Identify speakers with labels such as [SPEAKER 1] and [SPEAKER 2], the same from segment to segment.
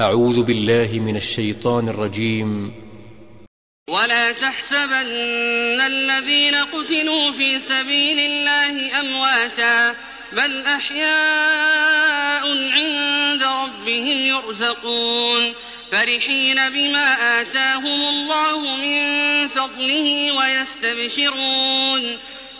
[SPEAKER 1] أعوذ بالله من الشيطان الرجيم.
[SPEAKER 2] ولا تحسبن الذين قتلوا في سبيل الله أمواتا بل أحياء عند ربهم يرزقون. فرحين بما آتاهم الله من فضله ويستبشرون.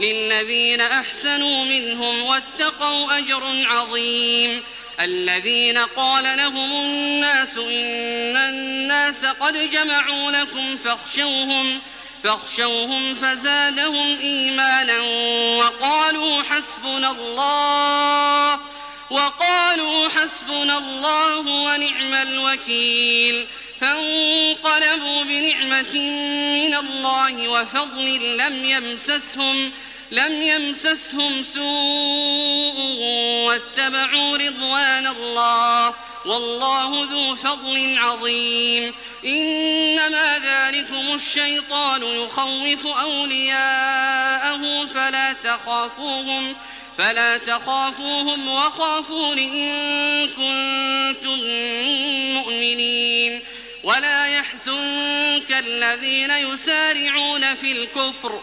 [SPEAKER 2] للذين أحسنوا منهم واتقوا أجر عظيم. الذين قال لهم الناس إن الناس قد جمعوا لكم فاخشوهم فاخشوهم فزادهم إيمانا وقالوا حسبنا الله وقالوا حسبنا الله ونعم الوكيل. فانقلبوا بنعمة من الله وفضل لم يمسسهم لم يمسسهم سوء واتبعوا رضوان الله والله ذو فضل عظيم. إنما ذلكم الشيطان يخوف أولياءه فلا تخافوهم فلا تخافوهم وخافون إن كنتم مؤمنين. ولا يحزنك الذين يسارعون في الكفر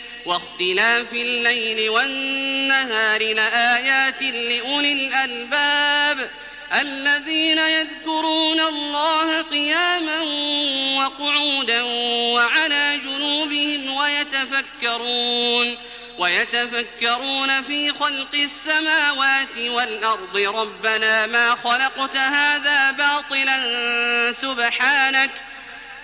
[SPEAKER 2] واختلاف الليل والنهار لآيات لأولي الألباب الذين يذكرون الله قياما وقعودا وعلى جنوبهم ويتفكرون ويتفكرون في خلق السماوات والأرض ربنا ما خلقت هذا باطلا سبحانك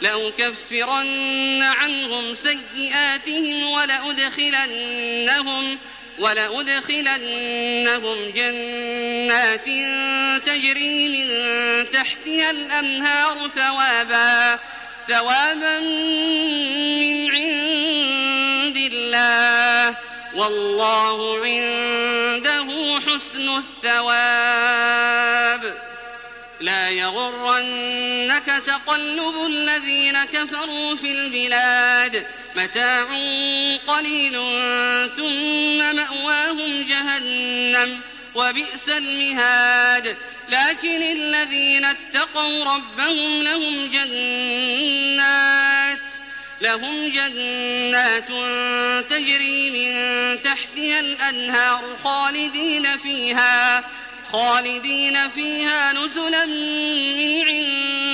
[SPEAKER 2] لأكفرن عنهم سيئاتهم ولأدخلنهم ولأدخلنهم جنات تجري من تحتها الأنهار ثوابا ثوابا من عند الله. والله عنده حسن الثواب. لا يغرنك تقلب الذين كفروا في البلاد. متاع قليل ثم مأواهم جهنم وبئس المهاد. لكن الذين اتقوا ربهم لهم جنات لهم جنات تجري من تحتها الأنهار خالدين فيها خالدين فيها نزلا من عند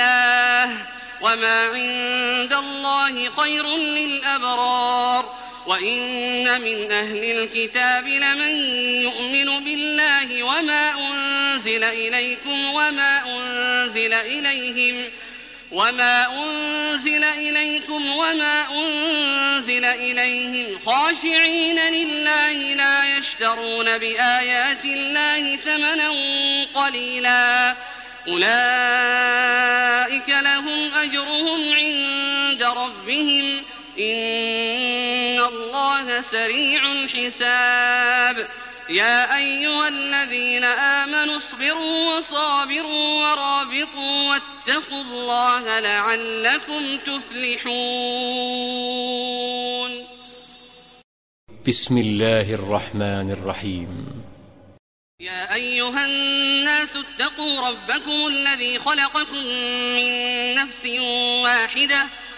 [SPEAKER 2] الله وما عند الله خير للأبرار وإن من أهل الكتاب لمن يؤمن بالله وما أنزل إليكم وما أنزل إليهم وما أنزل إليكم وما أنزل إليهم خاشعين لله لا يشترون بآيات الله ثمنا قليلا أولئك إن الله سريع الحساب. يا أيها الذين آمنوا اصبروا وصابروا ورابطوا واتقوا الله لعلكم تفلحون.
[SPEAKER 1] بسم الله الرحمن الرحيم.
[SPEAKER 2] يا أيها الناس اتقوا ربكم الذي خلقكم من نفس واحدة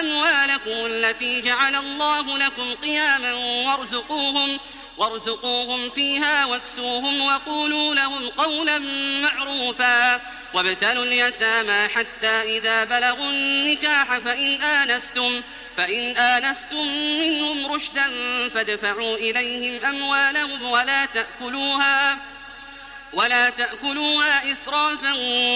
[SPEAKER 2] أموالكم التي جعل الله لكم قياما وارزقوهم وارزقوهم فيها واكسوهم وقولوا لهم قولا معروفا. وابتلوا اليتامى حتى إذا بلغوا النكاح فإن آنستم فإن آنستم منهم رشدا فادفعوا إليهم أموالهم ولا تأكلوها. ولا تأكلوها إسرافا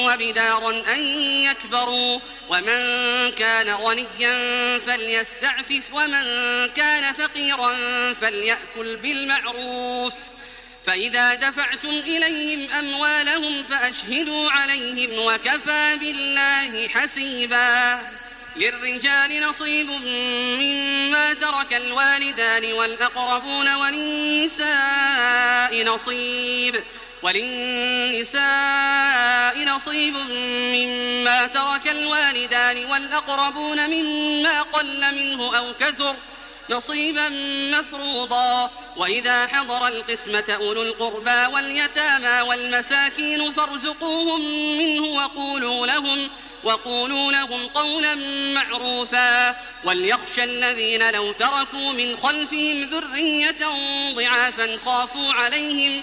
[SPEAKER 2] وبدارا أن يكبروا. ومن كان غنيا فليستعفف ومن كان فقيرا فليأكل بالمعروف. فإذا دفعتم إليهم أموالهم فأشهدوا عليهم وكفى بالله حسيبا. للرجال نصيب مما ترك الوالدان والأقربون وللنساء نصيب. وللنساء نصيب مما ترك الوالدان والأقربون مما قل منه أو كثر نصيبا مفروضا. وإذا حضر القسمة أولو القربى واليتامى والمساكين فارزقوهم منه وقولوا لهم وقولوا لهم قولا معروفا. وليخشى الذين لو تركوا من خلفهم ذرية ضعافا خافوا عليهم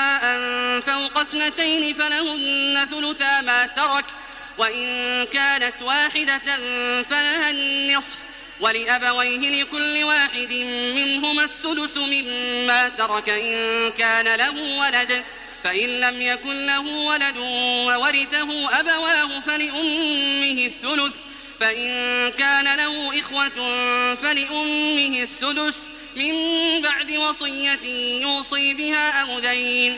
[SPEAKER 2] نساء فوق اثنتين فلهن ثلثا ما ترك وإن كانت واحدة فلها النصف. ولأبويه لكل واحد منهما السدس مما ترك. إن كان له ولد فإن لم يكن له ولد وورثه أبواه فلأمه الثلث. فإن كان له إخوة فلأمه السدس من بعد وصية يوصي بها أو دين.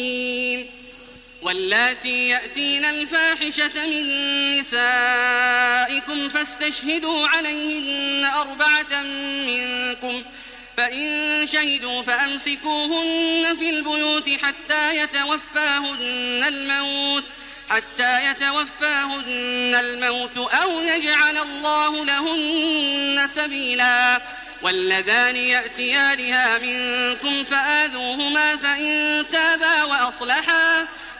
[SPEAKER 2] واللاتي يأتين الفاحشة من نسائكم فاستشهدوا عليهن أربعة منكم فإن شهدوا فأمسكوهن في البيوت حتى يتوفاهن الموت حتى يتوفاهن الموت أو يجعل الله لهن سبيلا واللذان يأتيانها منكم فآذوهما فإن تابا وأصلحا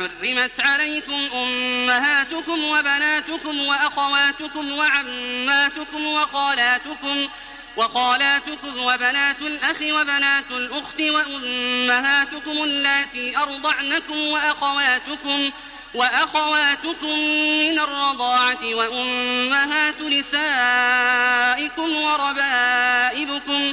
[SPEAKER 2] حرمت عليكم أمهاتكم وبناتكم وأخواتكم وعماتكم وخالاتكم وخالاتكم وبنات الأخ وبنات الأخت وأمهاتكم اللاتي أرضعنكم وأخواتكم وأخواتكم من الرضاعة وأمهات نسائكم وربائبكم وربائبكم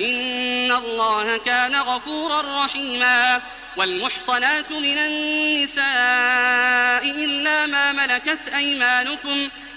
[SPEAKER 2] إن الله كان غفورا رحيما والمحصنات من النساء إلا ما ملكت أيمانكم